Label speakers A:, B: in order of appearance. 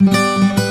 A: Música